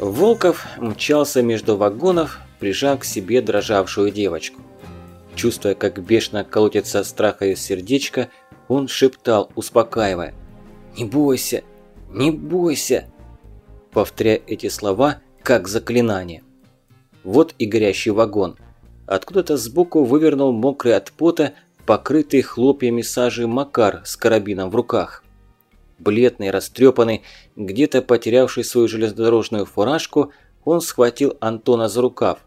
Волков мчался между вагонов, прижав к себе дрожавшую девочку. Чувствуя, как бешено колотится страха из сердечка, он шептал, успокаивая. «Не бойся! Не бойся!» Повторяя эти слова, как заклинание. Вот и горящий вагон. Откуда-то сбоку вывернул мокрый от пота, покрытый хлопьями сажи Макар с карабином в руках. Бледный, растрепанный, где-то потерявший свою железнодорожную фуражку, он схватил Антона за рукав.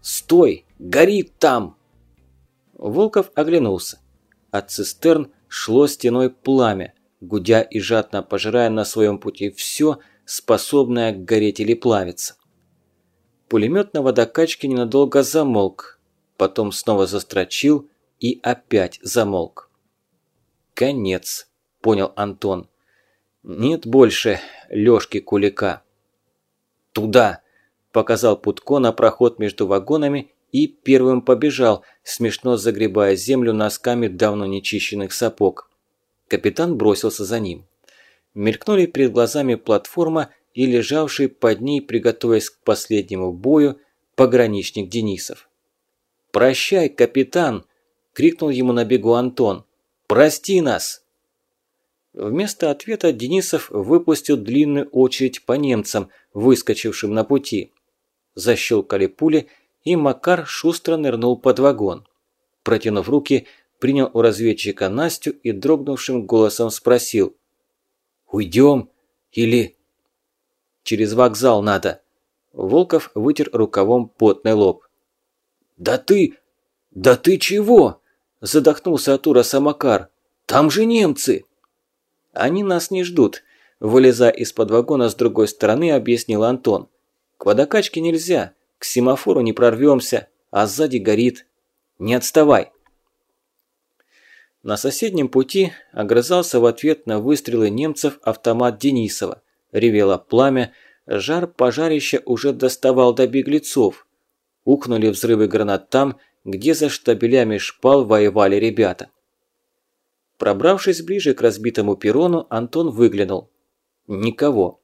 «Стой! Горит там!» Волков оглянулся. От цистерн шло стеной пламя, гудя и жадно пожирая на своем пути все, способное гореть или плавиться. Пулемет на водокачке ненадолго замолк, потом снова застрочил и опять замолк. «Конец», – понял Антон. «Нет больше Лёшки Кулика». «Туда!» – показал Путко на проход между вагонами и первым побежал, смешно загребая землю носками давно нечищенных сапог. Капитан бросился за ним. Мелькнули перед глазами платформа и лежавший под ней, приготовясь к последнему бою, пограничник Денисов. «Прощай, капитан!» – крикнул ему на бегу Антон. «Прости нас!» Вместо ответа Денисов выпустил длинную очередь по немцам, выскочившим на пути. Защелкали пули, и Макар шустро нырнул под вагон. Протянув руки, принял у разведчика Настю и дрогнувшим голосом спросил. «Уйдем? Или...» «Через вокзал надо». Волков вытер рукавом потный лоб. «Да ты... да ты чего?» Задохнулся от ужаса Макар. «Там же немцы!» «Они нас не ждут», – вылезая из-под вагона с другой стороны, объяснил Антон. «К водокачке нельзя, к семафору не прорвемся, а сзади горит. Не отставай!» На соседнем пути огрызался в ответ на выстрелы немцев автомат Денисова. Ревело пламя, жар пожарища уже доставал до беглецов. Ухнули взрывы гранат там, где за штабелями шпал воевали ребята. Пробравшись ближе к разбитому перрону, Антон выглянул. Никого.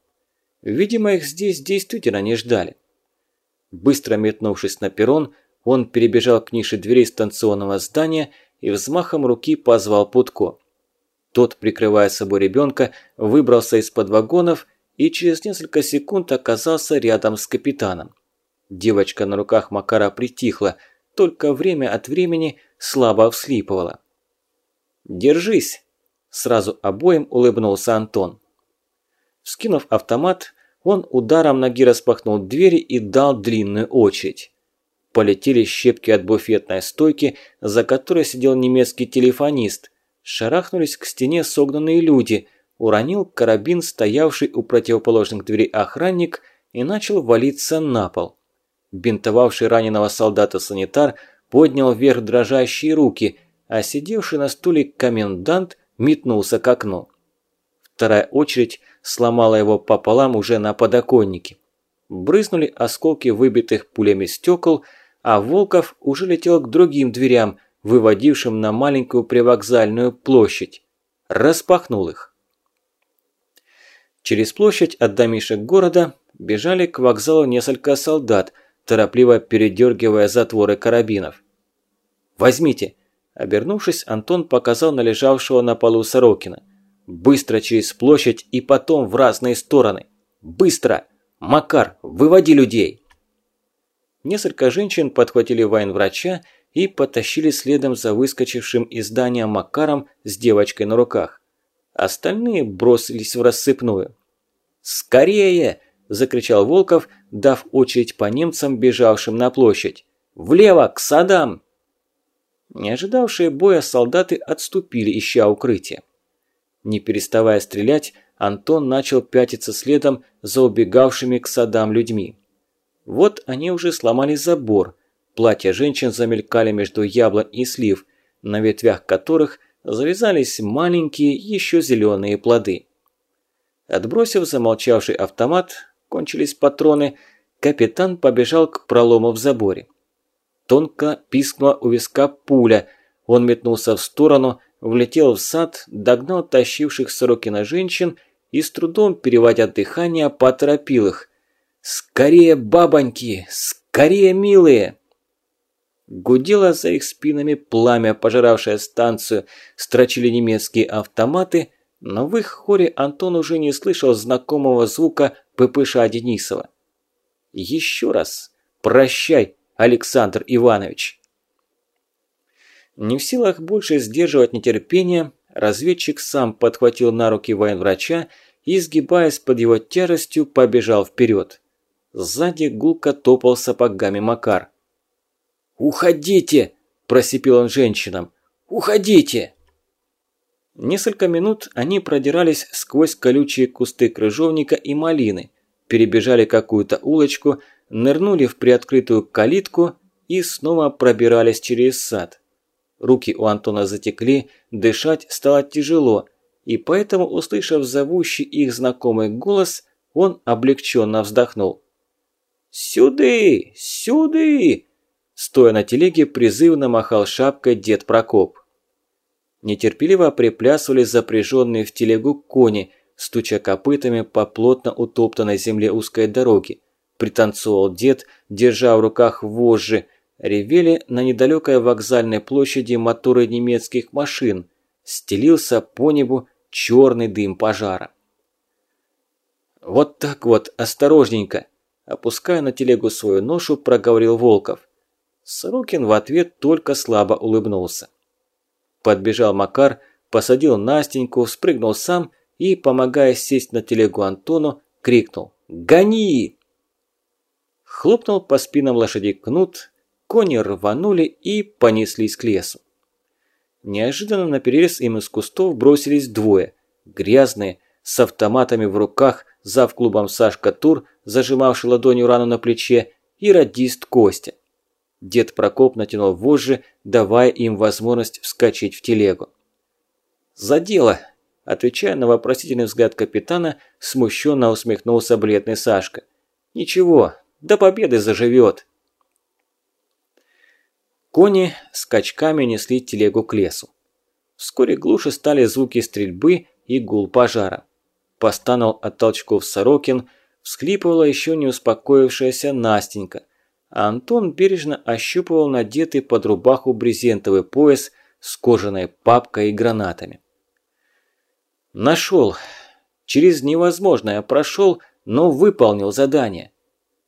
Видимо, их здесь действительно не ждали. Быстро метнувшись на перрон, он перебежал к нише дверей станционного здания и взмахом руки позвал Путко. Тот, прикрывая собой ребенка, выбрался из-под вагонов и через несколько секунд оказался рядом с капитаном. Девочка на руках Макара притихла, только время от времени слабо вслипывала. «Держись!» – сразу обоим улыбнулся Антон. Скинув автомат, он ударом ноги распахнул двери и дал длинную очередь. Полетели щепки от буфетной стойки, за которой сидел немецкий телефонист. Шарахнулись к стене согнанные люди. Уронил карабин, стоявший у противоположных дверей охранник, и начал валиться на пол. Бинтовавший раненого солдата санитар поднял вверх дрожащие руки – а сидевший на стуле комендант метнулся к окну. Вторая очередь сломала его пополам уже на подоконнике. Брызнули осколки выбитых пулями стекол, а Волков уже летел к другим дверям, выводившим на маленькую привокзальную площадь. Распахнул их. Через площадь от домишек города бежали к вокзалу несколько солдат, торопливо передергивая затворы карабинов. «Возьмите!» Обернувшись, Антон показал на лежавшего на полу Сорокина. «Быстро через площадь и потом в разные стороны! Быстро! Макар, выводи людей!» Несколько женщин подхватили вайн-врача и потащили следом за выскочившим из здания Макаром с девочкой на руках. Остальные бросились в рассыпную. «Скорее!» – закричал Волков, дав очередь по немцам, бежавшим на площадь. «Влево, к садам!» Не ожидавшие боя солдаты отступили, ища укрытие. Не переставая стрелять, Антон начал пятиться следом за убегавшими к садам людьми. Вот они уже сломали забор. Платья женщин замелькали между яблонь и слив, на ветвях которых завязались маленькие еще зеленые плоды. Отбросив замолчавший автомат, кончились патроны, капитан побежал к пролому в заборе. Тонко пискнула у виска пуля. Он метнулся в сторону, влетел в сад, догнал тащивших Сорокина женщин и с трудом, переводя дыхание, поторопил их. «Скорее, бабоньки! Скорее, милые!» Гудело за их спинами пламя, пожиравшее станцию, строчили немецкие автоматы, но в их хоре Антон уже не слышал знакомого звука ППШ Денисова. «Еще раз прощай, Александр Иванович!» Не в силах больше сдерживать нетерпение, разведчик сам подхватил на руки военврача и, сгибаясь под его тяжестью, побежал вперед. Сзади гулко топал сапогами Макар. «Уходите!» – просипел он женщинам. «Уходите!» Несколько минут они продирались сквозь колючие кусты крыжовника и малины, перебежали какую-то улочку, нырнули в приоткрытую калитку и снова пробирались через сад. Руки у Антона затекли, дышать стало тяжело, и поэтому, услышав зовущий их знакомый голос, он облегченно вздохнул. «Сюды! Сюды!» Стоя на телеге, призывно махал шапкой дед Прокоп. Нетерпеливо приплясывали запряженные в телегу кони, стуча копытами по плотно утоптанной земле узкой дороги. Пританцовал дед, держа в руках вожжи, Ревели на недалекой вокзальной площади моторы немецких машин. Стелился по небу черный дым пожара. «Вот так вот, осторожненько!» Опуская на телегу свою ношу, проговорил Волков. Сорокин в ответ только слабо улыбнулся. Подбежал Макар, посадил Настеньку, спрыгнул сам и, помогая сесть на телегу Антону, крикнул «Гони!». Хлопнул по спинам лошадей кнут, Кони рванули и понеслись к лесу. Неожиданно на перерез им из кустов бросились двое, грязные, с автоматами в руках, зав клубом Сашка Тур, зажимавший ладонью рану на плече, и радист Костя. Дед Прокоп натянул вожжи, давая им возможность вскочить в телегу. «За дело!» – отвечая на вопросительный взгляд капитана, смущенно усмехнулся бледный Сашка. «Ничего, до победы заживет!» Кони скачками несли телегу к лесу. Вскоре глуше стали звуки стрельбы и гул пожара. Постанул от толчков Сорокин, всхлипывала еще не успокоившаяся Настенька, а Антон бережно ощупывал надетый под рубаху брезентовый пояс с кожаной папкой и гранатами. Нашел. Через невозможное прошел, но выполнил задание.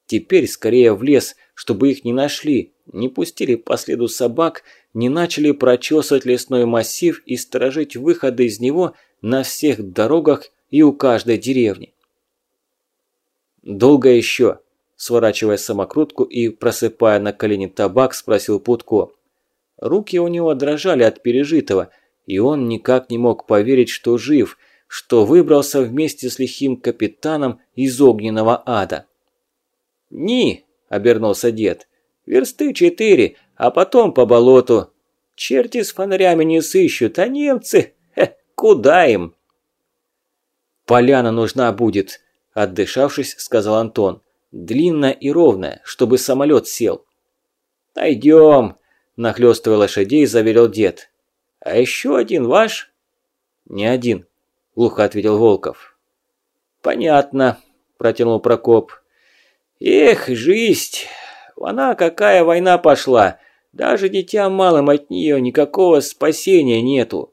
Теперь скорее в лес, чтобы их не нашли, не пустили по следу собак, не начали прочесывать лесной массив и сторожить выходы из него на всех дорогах и у каждой деревни. «Долго еще?» – сворачивая самокрутку и просыпая на колени табак, спросил Путко. Руки у него дрожали от пережитого, и он никак не мог поверить, что жив, что выбрался вместе с лихим капитаном из огненного ада. «Ни!» – обернулся дед. Версты четыре, а потом по болоту. Черти с фонарями не сыщут, а немцы... Хе, куда им? Поляна нужна будет, отдышавшись, сказал Антон. Длинная и ровная, чтобы самолет сел. Найдем, нахлёстывая лошадей, заверил дед. А еще один ваш? Не один, глухо ответил Волков. Понятно, протянул Прокоп. Эх, жизнь! Она какая война пошла. Даже дитя малым от нее никакого спасения нету.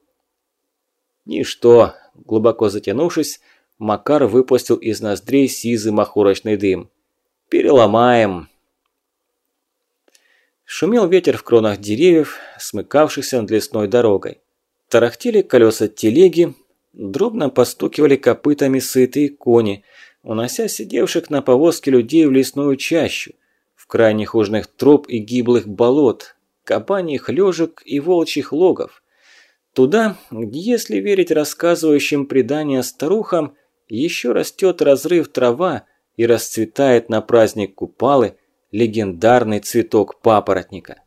Ничто, глубоко затянувшись, Макар выпустил из ноздрей сизый махорочный дым. Переломаем. Шумел ветер в кронах деревьев, смыкавшихся над лесной дорогой. Тарахтели колеса телеги, дробно постукивали копытами сытые кони, унося сидевших на повозке людей в лесную чащу – в крайних южных троп и гиблых болот, кабаньих лёжек и волчьих логов. Туда, где, если верить рассказывающим предания старухам, еще растет разрыв трава и расцветает на праздник Купалы легендарный цветок папоротника.